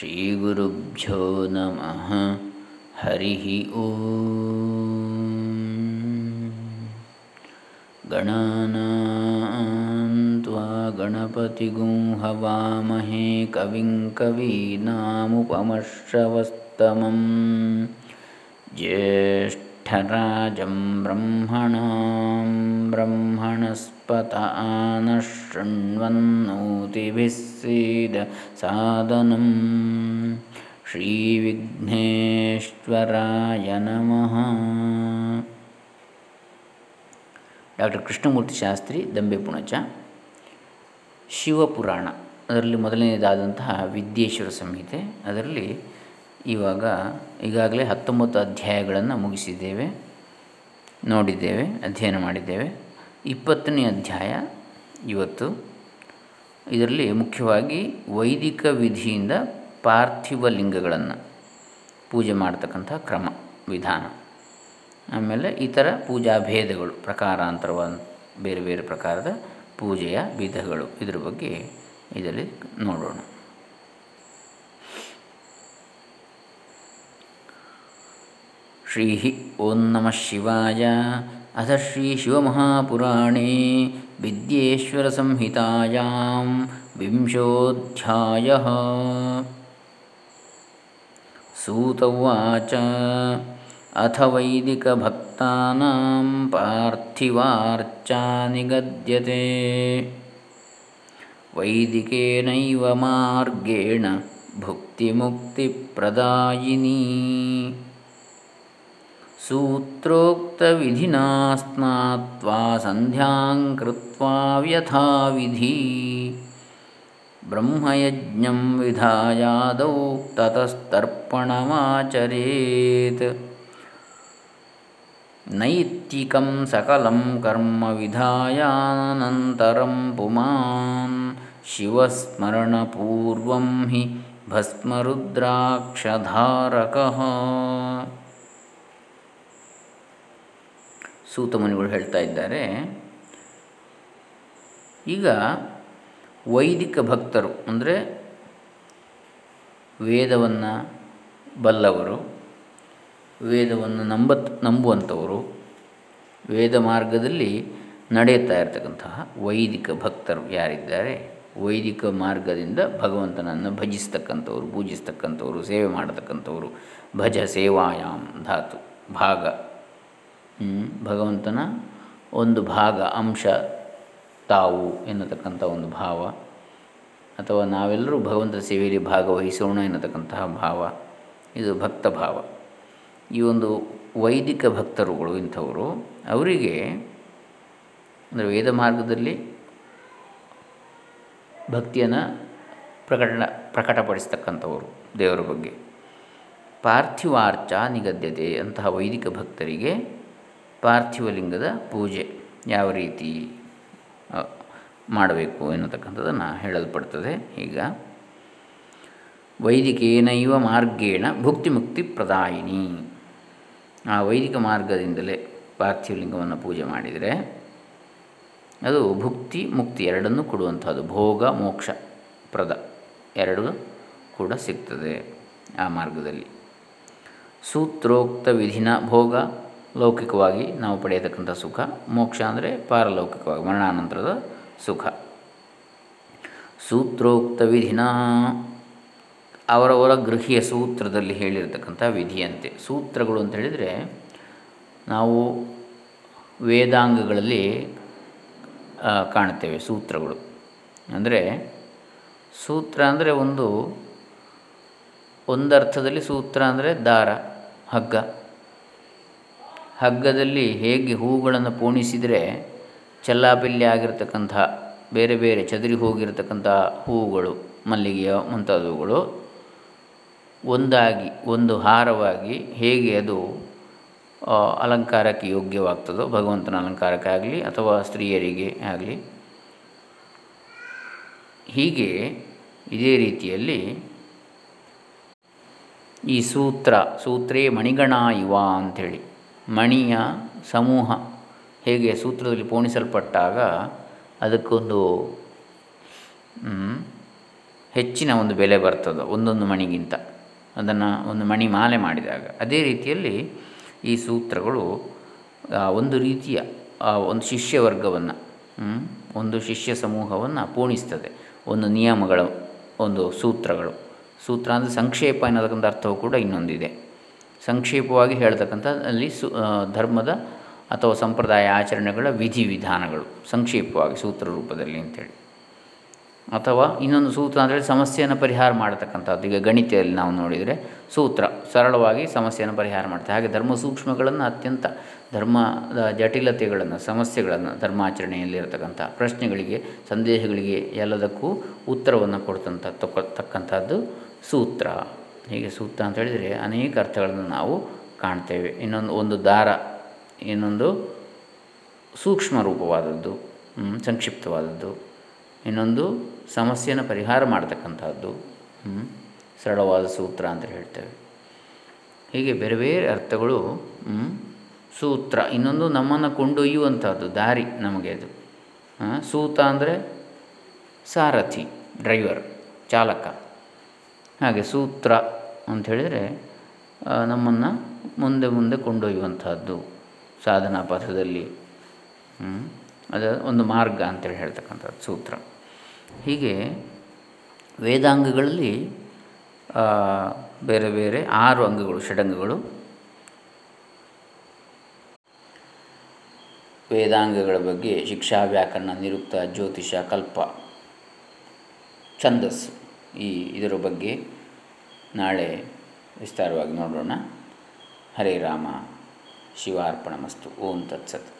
श्रीगुरुभ्यो नमः। हरिः ॐ गणानान्त्वा गणपतिगुं हवामहे कविं कवीनामुपमश्रवस्तमं ज्येष्ठराजं ब्रह्मणां ब्रह्मणस्पत आनशृण्वन्नोतिभिः सीद सादनं श्रीविघ्नेश्वराय नमः ಡಾಕ್ಟರ್ ಕೃಷ್ಣಮೂರ್ತಿ ಶಾಸ್ತ್ರಿ ದಂಬೆ ಪುಣಚ ಶಿವಪುರಾಣ ಅದರಲ್ಲಿ ಮೊದಲನೇದಾದಂತಹ ವಿದ್ಯೇಶ್ವರ ಸಂಹಿತೆ ಅದರಲ್ಲಿ ಇವಾಗ ಈಗಾಗಲೇ ಹತ್ತೊಂಬತ್ತು ಅಧ್ಯಾಯಗಳನ್ನು ಮುಗಿಸಿದ್ದೇವೆ, ನೋಡಿದ್ದೇವೆ, ಅಧ್ಯಯನ ಮಾಡಿದ್ದೇವೆ. ಇಪ್ಪತ್ತನೇ ಅಧ್ಯಾಯ ಇವತ್ತು. ಇದರಲ್ಲಿ ಮುಖ್ಯವಾಗಿ ವೈದಿಕ ವಿಧಿಯಿಂದ ಪಾರ್ಥಿವ ಲಿಂಗಗಳನ್ನು ಪೂಜೆ ಮಾಡ್ತಕ್ಕಂಥ ಕ್ರಮ, ವಿಧಾನ. ಆಮೇಲೆ ಇತರ ಪೂಜಾ ಭೇದಗಳು, ಪ್ರಕಾರಾಂತರವಾದ ಬೇರೆ ಬೇರೆ ಪ್ರಕಾರದ ಪೂಜೆಯ ವಿಧಗಳು ಇದರ ಬಗ್ಗೆ ಇದರಲ್ಲಿ ನೋಡೋಣ. श्रीः ॐ नमः शिवाय। अथ श्रीशिवमहापुराणे विद्येश्वरसंहितायां विंशोऽध्यायः। सूत उवाच। अथ वैदिकभक्तानां पार्थिवार्चा निगद्यते वैदिकेनैव मार्गेण भुक्तिमुक्तिप्रदायिनी। सूत्रोक्तविधिना स्नात्वा सन्ध्यां कृत्वा व्यथाविधि। ब्रह्मयज्ञं विधायादौ ततस्तर्पणमाचरेत्। नैत्तिकं सकलं कर्म विधायानन्तरं पुमान्। शिवस्मरणपूर्वं हि भस्मरुद्राक्षधारकः। ಸೂತಮುನಿಗಳು ಹೇಳ್ತಾ ಇದ್ದಾರೆ. ಈಗ ವೈದಿಕ ಭಕ್ತರು, ಅಂದರೆ ವೇದವನ್ನು ಬಲ್ಲವರು, ವೇದವನ್ನು ನಂಬತ್, ನಂಬುವಂಥವರು, ವೇದ ಮಾರ್ಗದಲ್ಲಿ ನಡೆಯುತ್ತಾ ಇರತಕ್ಕಂತಹ ವೈದಿಕ ಭಕ್ತರು ಯಾರಿದ್ದಾರೆ? ವೈದಿಕ ಮಾರ್ಗದಿಂದ ಭಗವಂತನನ್ನು ಭಜಿಸ್ತಕ್ಕಂಥವ್ರು, ಪೂಜಿಸ್ತಕ್ಕಂಥವ್ರು, ಸೇವೆ ಮಾಡತಕ್ಕಂಥವ್ರು, ಭಜ ಸೇವಾಯಾಮ್ ಧಾತು, ಭಾಗ. ಭಗವಂತನ ಒಂದು ಭಾಗ, ಅಂಶ ತಾವು ಎನ್ನತಕ್ಕಂಥ ಒಂದು ಭಾವ. ಅಥವಾ ನಾವೆಲ್ಲರೂ ಭಗವಂತ ಸೇವೆಯಲ್ಲಿ ಭಾಗವಹಿಸೋಣ ಎನ್ನತಕ್ಕಂತಹ ಭಾವ. ಇದು ಭಕ್ತ ಭಾವ. ಈ ಒಂದು ವೈದಿಕ ಭಕ್ತರುಗಳು ಇಂಥವರು, ಅವರಿಗೆ ಅಂದರೆ ವೇದ ಮಾರ್ಗದಲ್ಲಿ ಭಕ್ತಿಯನ್ನು ಪ್ರಕಟಣ, ಪ್ರಕಟಪಡಿಸ್ತಕ್ಕಂಥವರು ದೇವರ ಬಗ್ಗೆ. ಪಾರ್ಥಿವಾರ್ಚ ನಿಗದ್ಯತೆ ಅಂತಹ ವೈದಿಕ ಭಕ್ತರಿಗೆ ಪಾರ್ಥಿವ ಲಿಂಗದ ಪೂಜೆ ಯಾವ ರೀತಿ ಮಾಡಬೇಕು ಎನ್ನತಕ್ಕಂಥದ್ದನ್ನು ಹೇಳಲ್ಪಡ್ತದೆ. ಈಗ, ವೈದಿಕೇನೈವ ಮಾರ್ಗೇಣ ಭುಕ್ತಿ ಮುಕ್ತಿ ಪ್ರದಾಯಿನಿ. ಆ ವೈದಿಕ ಮಾರ್ಗದಿಂದಲೇ ಪಾರ್ಥಿವ ಲಿಂಗವನ್ನು ಪೂಜೆ ಮಾಡಿದರೆ ಅದು ಭುಕ್ತಿ ಮುಕ್ತಿ ಎರಡನ್ನು ಕೊಡುವಂಥದ್ದು, ಭೋಗ ಮೋಕ್ಷ ಪ್ರದ ಎರಡು ಕೂಡ ಸಿಗ್ತದೆ ಆ ಮಾರ್ಗದಲ್ಲಿ. ಸೂತ್ರೋಕ್ತ ವಿಧಿನ ಭೋಗ ಲೌಕಿಕವಾಗಿ ನಾವು ಪಡೆಯತಕ್ಕಂಥ ಸುಖ, ಮೋಕ್ಷ ಅಂದರೆ ಪಾರಲೌಕಿಕವಾಗಿ, ಮರಣಾನಂತರದ ಸುಖ. ಸೂತ್ರೋಕ್ತ ವಿಧಿನ. ಅವರವರ ಗೃಹಿಯ ಸೂತ್ರದಲ್ಲಿ ಹೇಳಿರತಕ್ಕಂಥ ವಿಧಿಯಂತೆ. ಸೂತ್ರಗಳು ಅಂತ ಹೇಳಿದರೆ ನಾವು ವೇದಾಂಗಗಳಲ್ಲಿ ಕಾಣ್ತೇವೆ ಸೂತ್ರಗಳು. ಅಂದರೆ ಸೂತ್ರ ಅಂದರೆ ಒಂದು, ಒಂದರ್ಥದಲ್ಲಿ ಸೂತ್ರ ಅಂದರೆ ದಾರ, ಹಗ್ಗ. ಹಗ್ಗದಲ್ಲಿ ಹೇಗೆ ಹೂಗಳನ್ನು ಪೋಣಿಸಿದರೆ ಚೆಲ್ಲಾಪಿಲ್ಲಿ ಆಗಿರತಕ್ಕಂಥ, ಬೇರೆ ಬೇರೆ ಚದುರಿ ಹೋಗಿರತಕ್ಕಂಥ ಹೂವುಗಳು, ಮಲ್ಲಿಗೆಯ ಮುಂತಾದವುಗಳು ಒಂದಾಗಿ, ಒಂದು ಹಾರವಾಗಿ ಹೇಗೆ ಅದು ಅಲಂಕಾರಕ್ಕೆ ಯೋಗ್ಯವಾಗ್ತದೋ, ಭಗವಂತನ ಅಲಂಕಾರಕ್ಕಾಗಲಿ ಅಥವಾ ಸ್ತ್ರೀಯರಿಗೆ ಆಗಲಿ. ಹೀಗೆ ಇದೇ ರೀತಿಯಲ್ಲಿ ಈ ಸೂತ್ರ, ಸೂತ್ರೇ ಮಣಿಗಣ ಇವ ಅಂಥೇಳಿ. ಮಣಿಯ ಸಮೂಹ ಹೇಗೆ ಸೂತ್ರದಲ್ಲಿ ಪೋಣಿಸಲ್ಪಟ್ಟಾಗ ಅದಕ್ಕೊಂದು ಹೆಚ್ಚಿನ ಒಂದು ಬೆಲೆ ಬರ್ತದೆ ಒಂದೊಂದು ಮಣಿಗಿಂತ. ಅದನ್ನು ಒಂದು ಮಣಿ ಮಾಲೆ ಮಾಡಿದಾಗ. ಅದೇ ರೀತಿಯಲ್ಲಿ ಈ ಸೂತ್ರಗಳು ಒಂದು ರೀತಿಯ ಒಂದು ಶಿಷ್ಯ ವರ್ಗವನ್ನು ಒಂದು ಶಿಷ್ಯ ಸಮೂಹವನ್ನು ಪೂಣಿಸ್ತದೆ. ಒಂದು ನಿಯಮಗಳು, ಒಂದು ಸೂತ್ರಗಳು. ಸೂತ್ರ ಅಂದರೆ ಸಂಕ್ಷೇಪ ಎನ್ನತಕ್ಕಂಥ ಅರ್ಥವು ಕೂಡ ಇನ್ನೊಂದಿದೆ. ಸಂಕ್ಷೇಪವಾಗಿ ಹೇಳ್ತಕ್ಕಂಥ ಅಲ್ಲಿ ಸು ಧರ್ಮದ ಅಥವಾ ಸಂಪ್ರದಾಯ ಆಚರಣೆಗಳ ವಿಧಿವಿಧಾನಗಳು ಸಂಕ್ಷೇಪವಾಗಿ ಸೂತ್ರ ರೂಪದಲ್ಲಿ ಅಂಥೇಳಿ ಅಥವಾ ಇನ್ನೊಂದು ಸೂತ್ರ ಅಂದರೆ ಸಮಸ್ಯೆಯನ್ನು ಪರಿಹಾರ ಮಾಡತಕ್ಕಂಥದ್ದು. ಈಗ ಗಣಿತದಲ್ಲಿ ನಾವು ನೋಡಿದರೆ ಸೂತ್ರ ಸರಳವಾಗಿ ಸಮಸ್ಯೆಯನ್ನು ಪರಿಹಾರ ಮಾಡ್ತಾರೆ ಹಾಗೆ ಧರ್ಮ ಸೂಕ್ಷ್ಮಗಳನ್ನು ಅತ್ಯಂತ ಧರ್ಮದ ಜಟಿಲತೆಗಳನ್ನು, ಸಮಸ್ಯೆಗಳನ್ನು ಧರ್ಮಾಚರಣೆಯಲ್ಲಿರತಕ್ಕಂಥ ಪ್ರಶ್ನೆಗಳಿಗೆ, ಸಂದೇಹಗಳಿಗೆ ಎಲ್ಲದಕ್ಕೂ ಉತ್ತರವನ್ನು ಕೊಡ್ತಂಥ ತಕ್ಕ ಸೂತ್ರ. ಹೀಗೆ ಸೂಕ್ತ ಅಂತ ಹೇಳಿದರೆ ಅನೇಕ ಅರ್ಥಗಳನ್ನು ನಾವು ಕಾಣ್ತೇವೆ. ಇನ್ನೊಂದು, ಒಂದು ದಾರ, ಇನ್ನೊಂದು ಸೂಕ್ಷ್ಮ ರೂಪವಾದದ್ದು ಸಂಕ್ಷಿಪ್ತವಾದದ್ದು, ಇನ್ನೊಂದು ಸಮಸ್ಯೆಯನ್ನು ಪರಿಹಾರ ಮಾಡ್ತಕ್ಕಂಥದ್ದು ಸರಳವಾದ ಸೂತ್ರ ಅಂತ ಹೇಳ್ತೇವೆ. ಹೀಗೆ ಬೇರೆ ಬೇರೆ ಅರ್ಥಗಳು ಸೂತ್ರ, ಇನ್ನೊಂದು ನಮ್ಮನ್ನು ಕೊಂಡೊಯ್ಯುವಂಥದ್ದು, ದಾರಿ ನಮಗೆ ಅದು. ಸೂತ ಅಂದರೆ ಸಾರಥಿ, ಡ್ರೈವರ್, ಚಾಲಕ. ಹಾಗೆ ಸೂತ್ರ ಅಂಥೇಳಿದರೆ ನಮ್ಮನ್ನು ಮುಂದೆ ಮುಂದೆ ಕೊಂಡೊಯ್ಯುವಂಥದ್ದು ಸಾಧನಾ ಪಥದಲ್ಲಿ. ಅದು ಒಂದು ಮಾರ್ಗ ಅಂತೇಳಿ ಹೇಳ್ತಕ್ಕಂಥದ್ದು ಸೂತ್ರ. ಹೀಗೆ ವೇದಾಂಗಗಳಲ್ಲಿ ಬೇರೆ ಬೇರೆ ಆರು ಅಂಗಗಳು, ಷಡಂಗಗಳು. ವೇದಾಂಗಗಳ ಬಗ್ಗೆ ಶಿಕ್ಷಾ, ವ್ಯಾಕರಣ, ನಿರುಕ್ತ, ಜ್ಯೋತಿಷ, ಕಲ್ಪ, ಛಂದಸ್ಸು. ಈ ಇದರ ಬಗ್ಗೆ ನಾಳೆ ವಿಸ್ತಾರವಾಗಿ ನೋಡೋಣ. ಹರೇ ರಾಮ ಶಿವಾರ್ಪಣ ಮಸ್ತು ಓಂ ತತ್ಸತ್.